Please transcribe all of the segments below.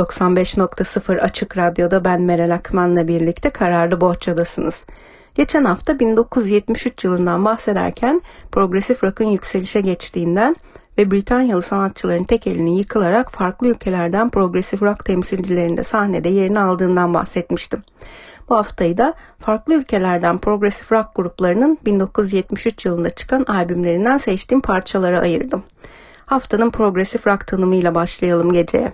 95.0 Açık Radyo'da ben Meral Akman'la birlikte Kararlı Bohçadasınız. Geçen hafta 1973 yılından bahsederken progresif rock'ın yükselişe geçtiğinden ve Britanyalı sanatçıların tek elinin yıkılarak farklı ülkelerden progresif rock temsilcilerinde sahnede yerini aldığından bahsetmiştim. Bu haftayı da farklı ülkelerden progresif rock gruplarının 1973 yılında çıkan albümlerinden seçtiğim parçalara ayırdım. Haftanın progresif rock tanımıyla başlayalım geceye.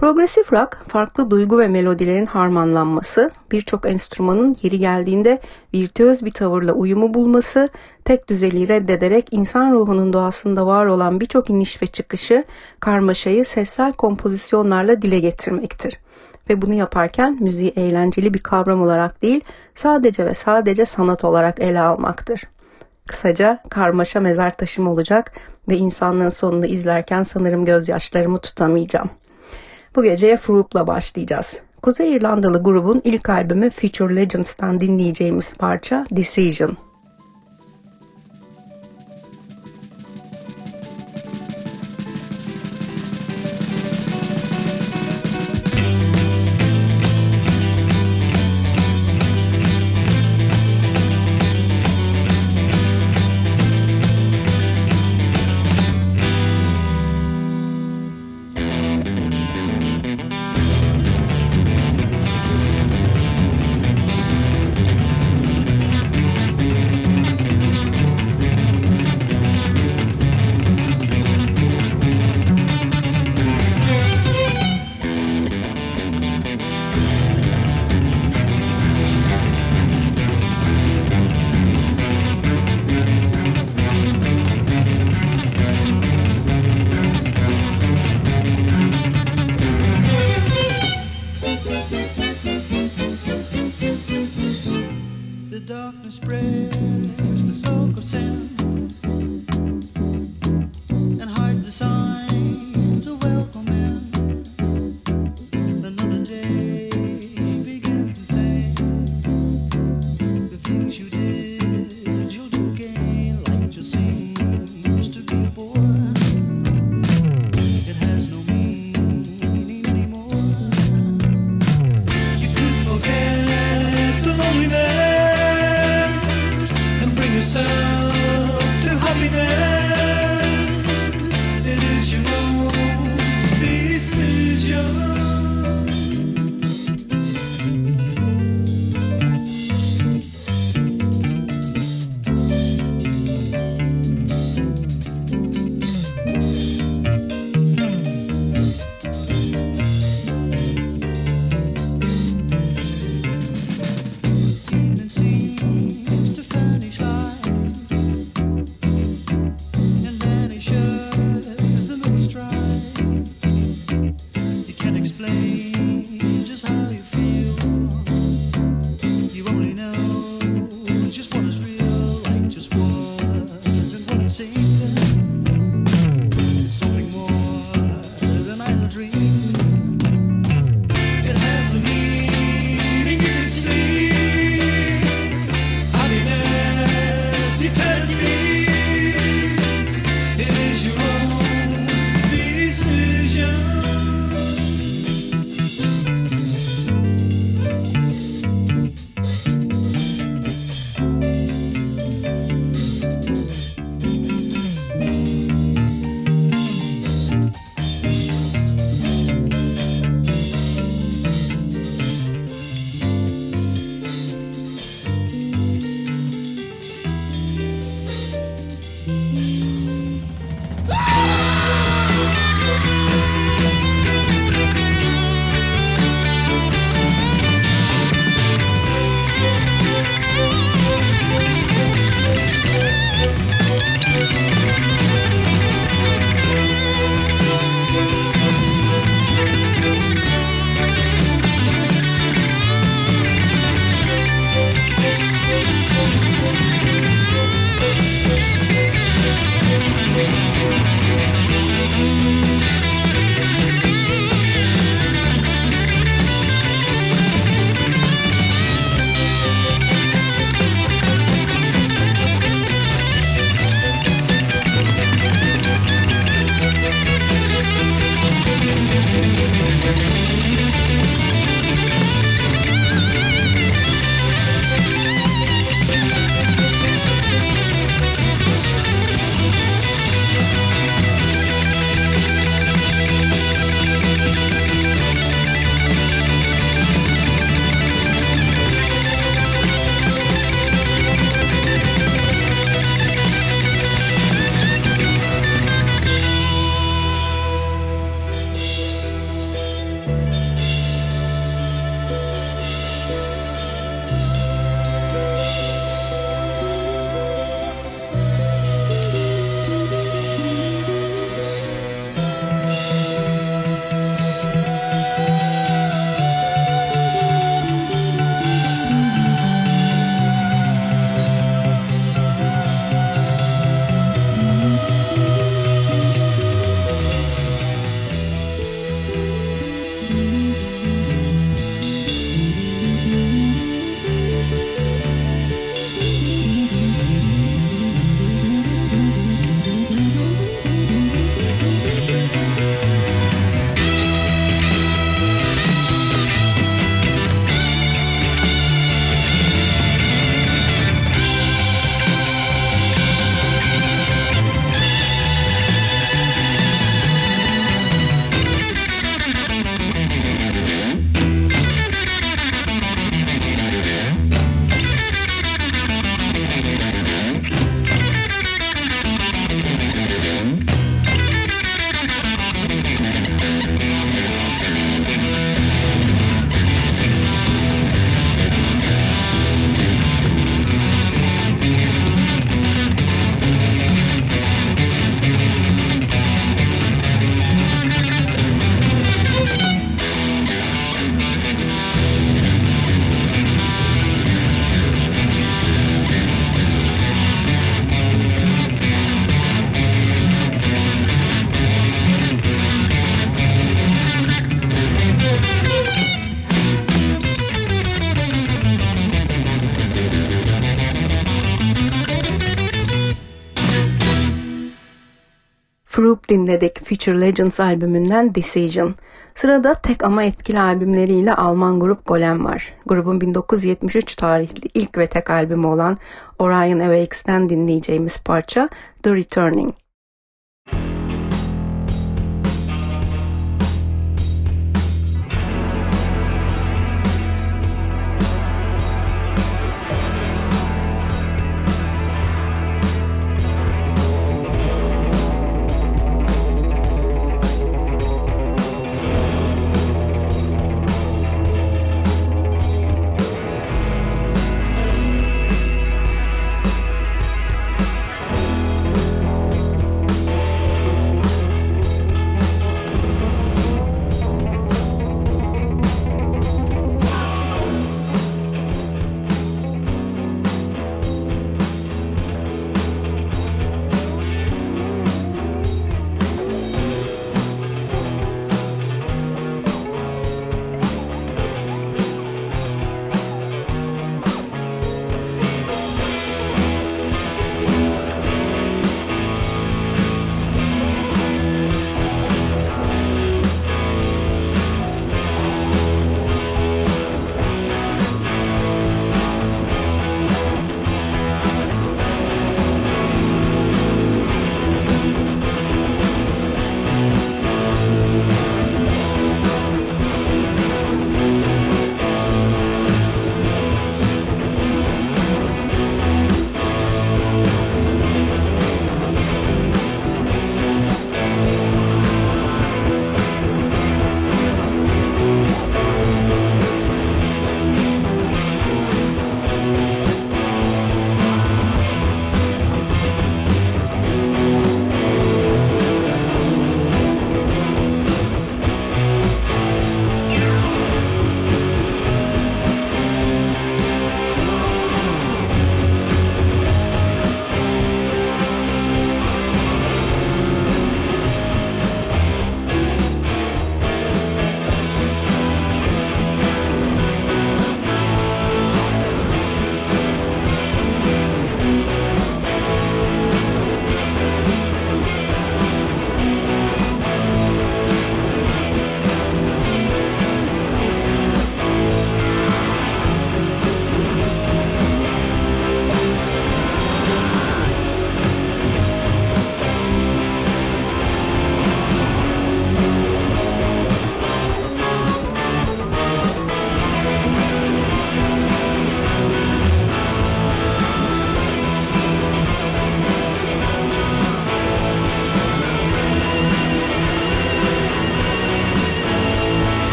Progresif rock, farklı duygu ve melodilerin harmanlanması, birçok enstrümanın yeri geldiğinde virtüöz bir tavırla uyumu bulması, tek düzeliği reddederek insan ruhunun doğasında var olan birçok iniş ve çıkışı, karmaşayı sessel kompozisyonlarla dile getirmektir. Ve bunu yaparken müziği eğlenceli bir kavram olarak değil, sadece ve sadece sanat olarak ele almaktır. Kısaca karmaşa mezar taşım olacak ve insanlığın sonunu izlerken sanırım gözyaşlarımı tutamayacağım. Bu geceye Froop'la başlayacağız. Kuzey İrlandalı grubun ilk albümü Future Legends'tan dinleyeceğimiz parça Decision. Dinledik Future Legends albümünden Decision. Sırada tek ama etkili albümleriyle Alman grup Golem var. Grubun 1973 tarihli ilk ve tek albümü olan Orion Awakes'ten dinleyeceğimiz parça The Returning.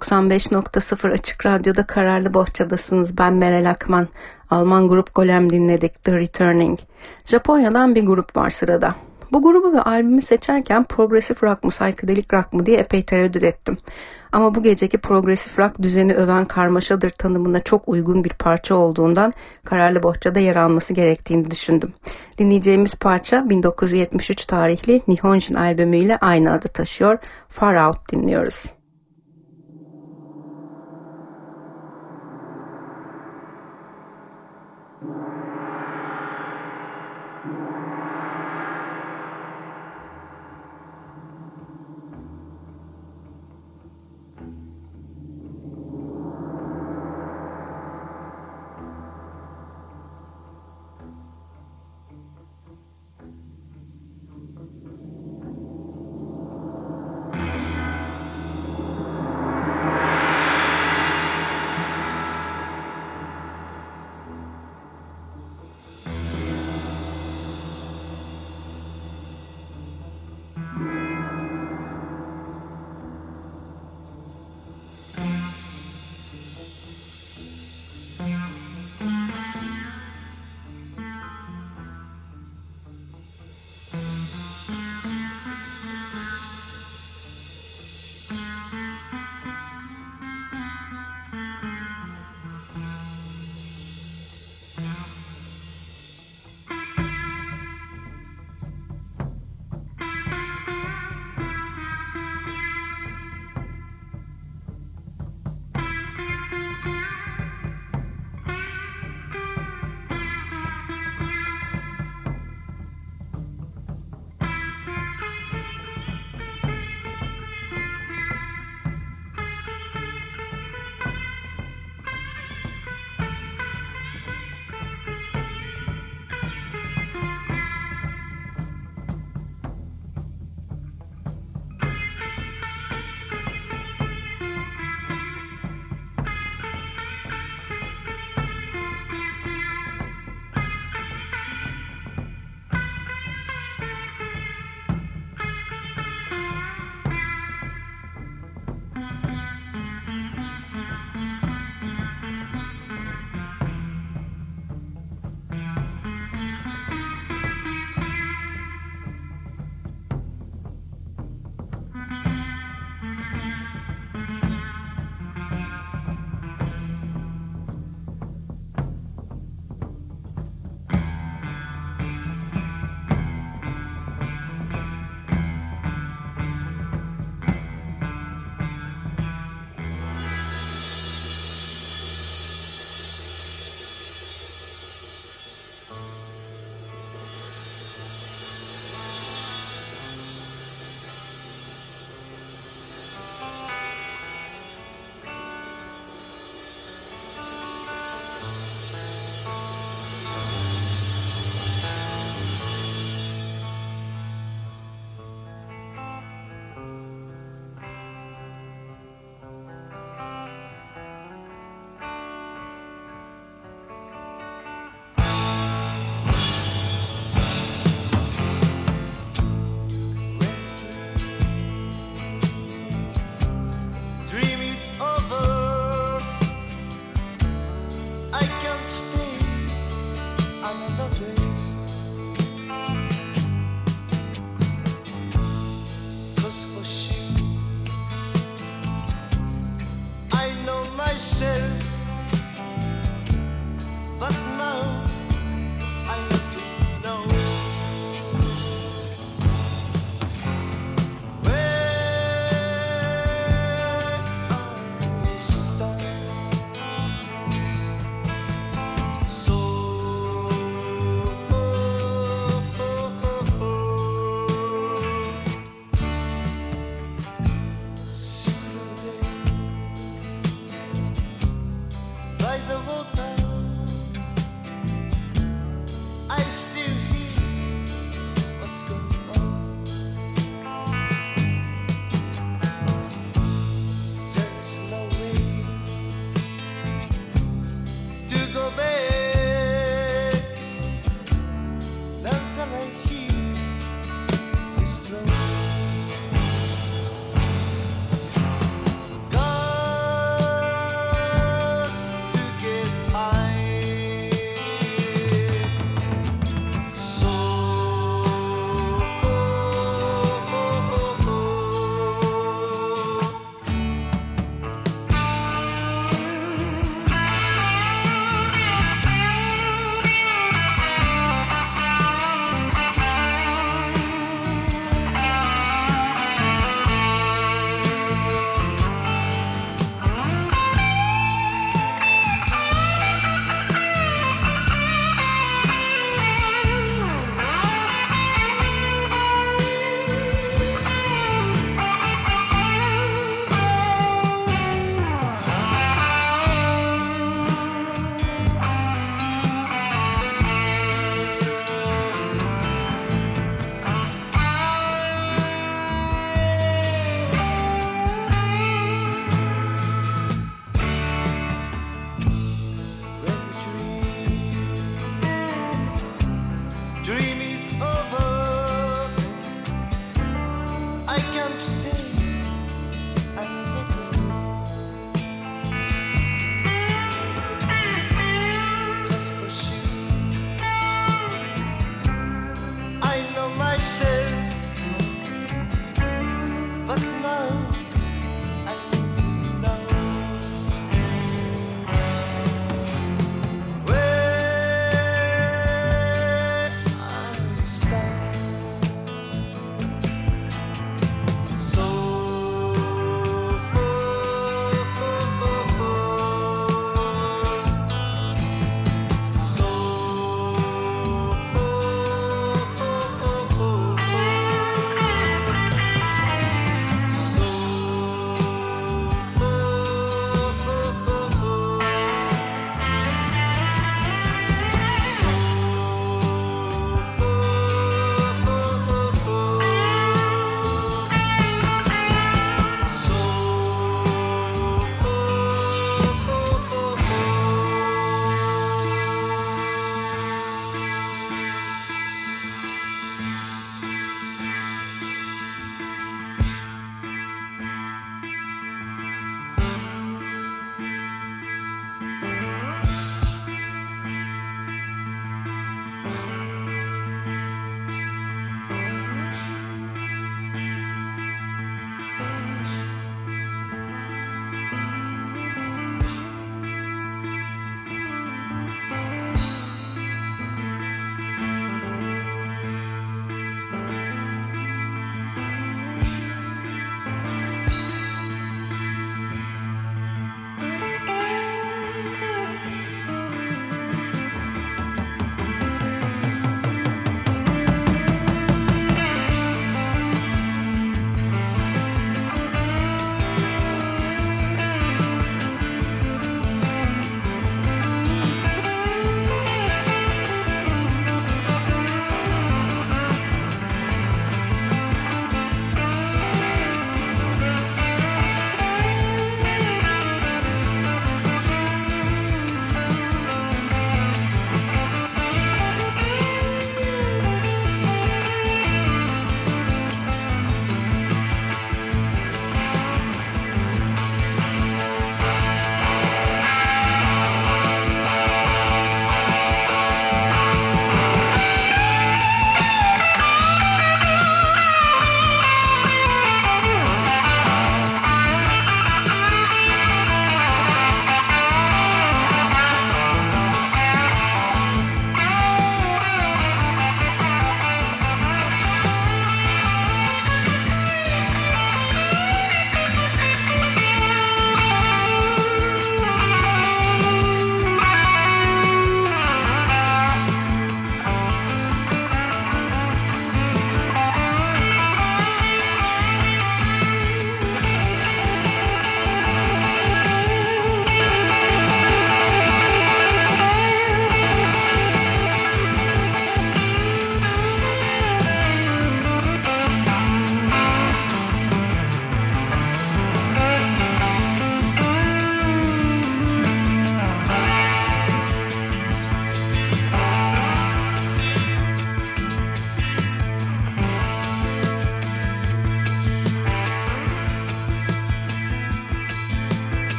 95.0 Açık Radyo'da Kararlı Bohçadasınız. Ben Meral Akman. Alman grup Golem dinledik. The Returning. Japonya'dan bir grup var sırada. Bu grubu ve albümü seçerken progresif rock mu, psychedelic rock mu diye epey tereddüt ettim. Ama bu geceki progresif rock düzeni öven karmaşadır tanımına çok uygun bir parça olduğundan Kararlı Bohça'da yer alması gerektiğini düşündüm. Dinleyeceğimiz parça 1973 tarihli Nihonjin albümüyle aynı adı taşıyor. Far Out dinliyoruz.「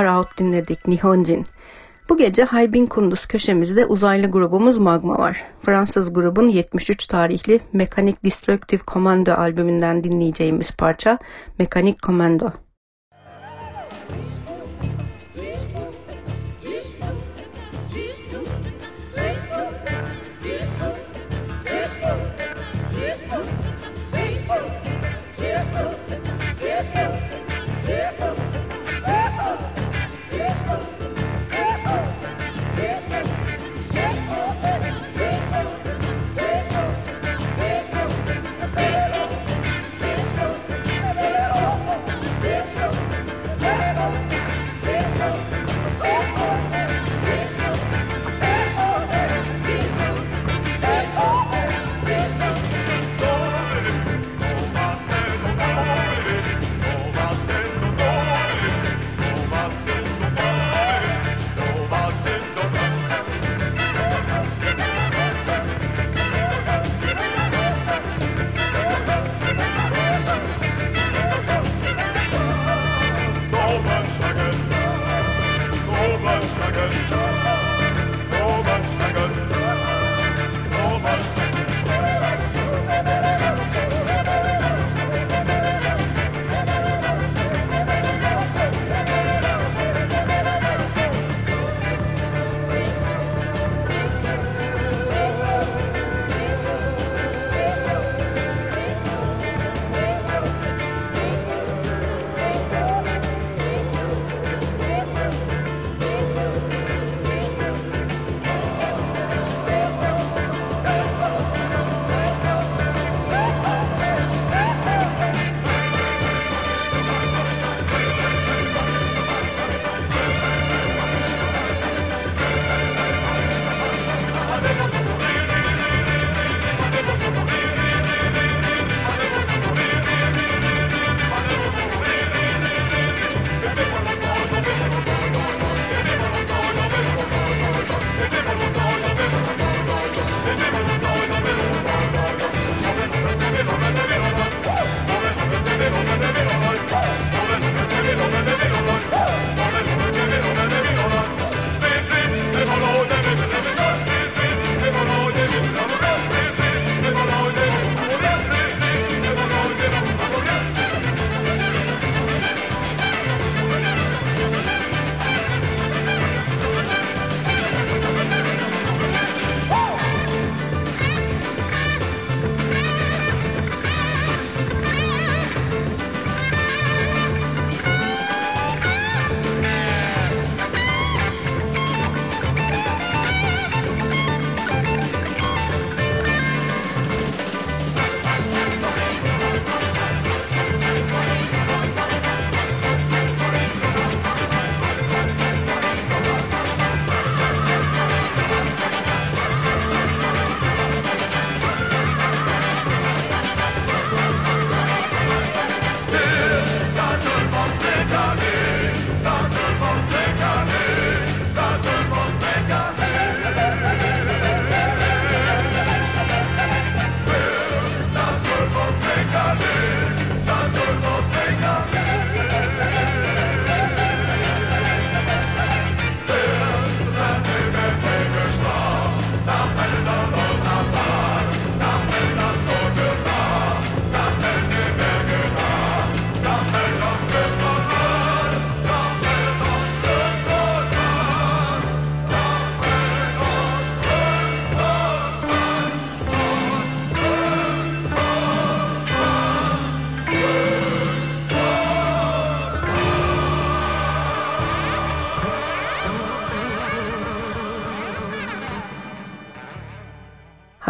Far Out dinledik Nihonjin. Bu gece Haybin Kunduz köşemizde uzaylı grubumuz Magma var. Fransız grubun 73 tarihli Mechanic Destructive Commando albümünden dinleyeceğimiz parça Mechanic Commando.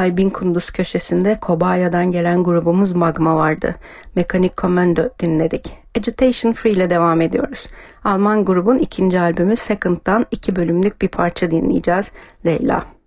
Haybin Kunduz köşesinde Kobaya'dan gelen grubumuz Magma vardı. Mekanik Commando dinledik. Agitation Free ile devam ediyoruz. Alman grubun ikinci albümü Second'dan iki bölümlük bir parça dinleyeceğiz. Leyla.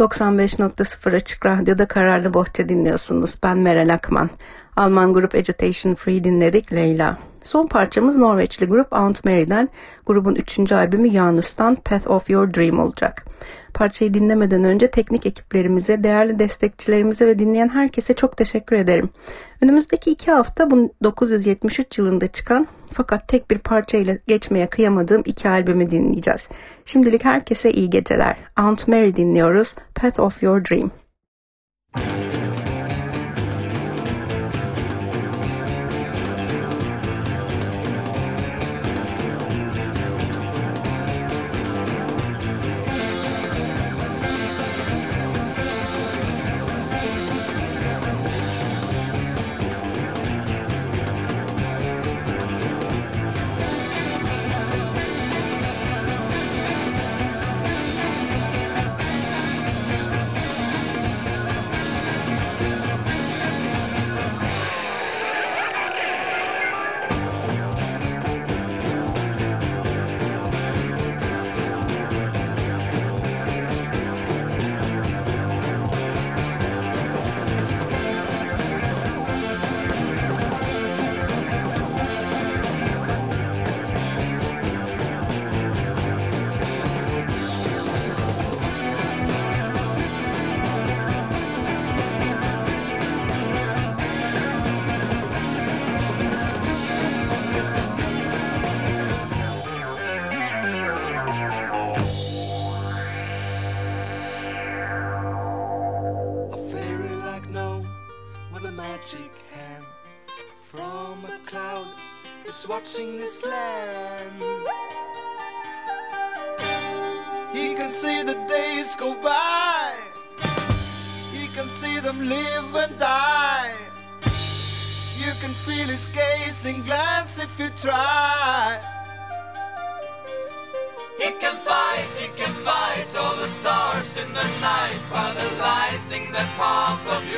95.0 Açık Radyo'da Kararlı Bohça dinliyorsunuz. Ben Meral Akman. Alman grup Agitation Free dinledik Leyla. Son parçamız Norveçli grup Aunt Mary'den grubun 3. albümü Janus'tan Path of Your Dream olacak. Parçayı dinlemeden önce teknik ekiplerimize, değerli destekçilerimize ve dinleyen herkese çok teşekkür ederim. Önümüzdeki iki hafta bu 973 yılında çıkan fakat tek bir parça ile geçmeye kıyamadığım iki albümü dinleyeceğiz. Şimdilik herkese iyi geceler. Aunt Mary dinliyoruz. Path of Your Dream. watching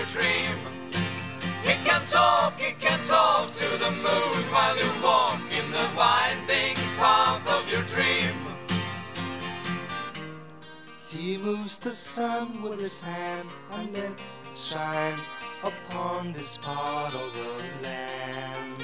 your dream. Kick and talk, kick and talk to the moon while you walk in the winding path of your dream. He moves the sun with his hand and lets it shine upon this part of the land.